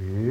へ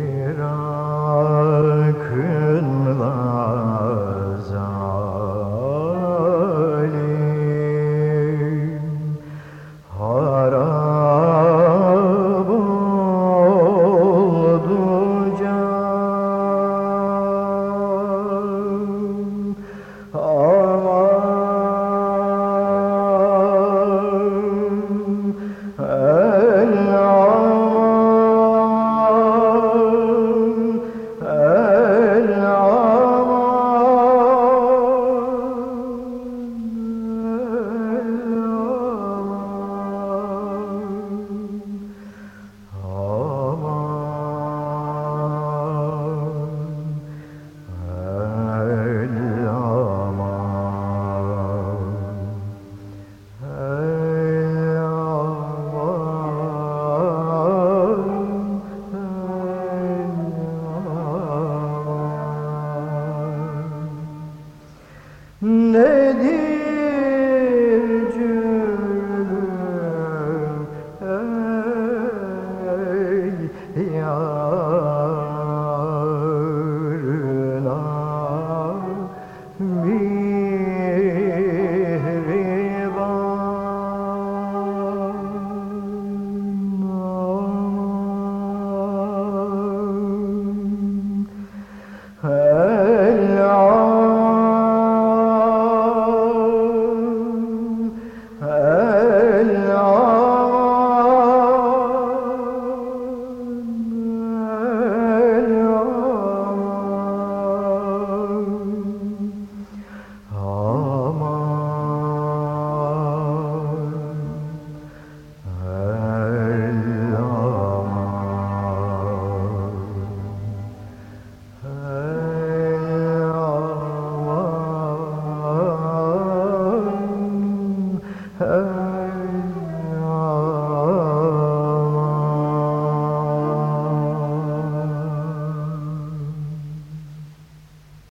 nedir?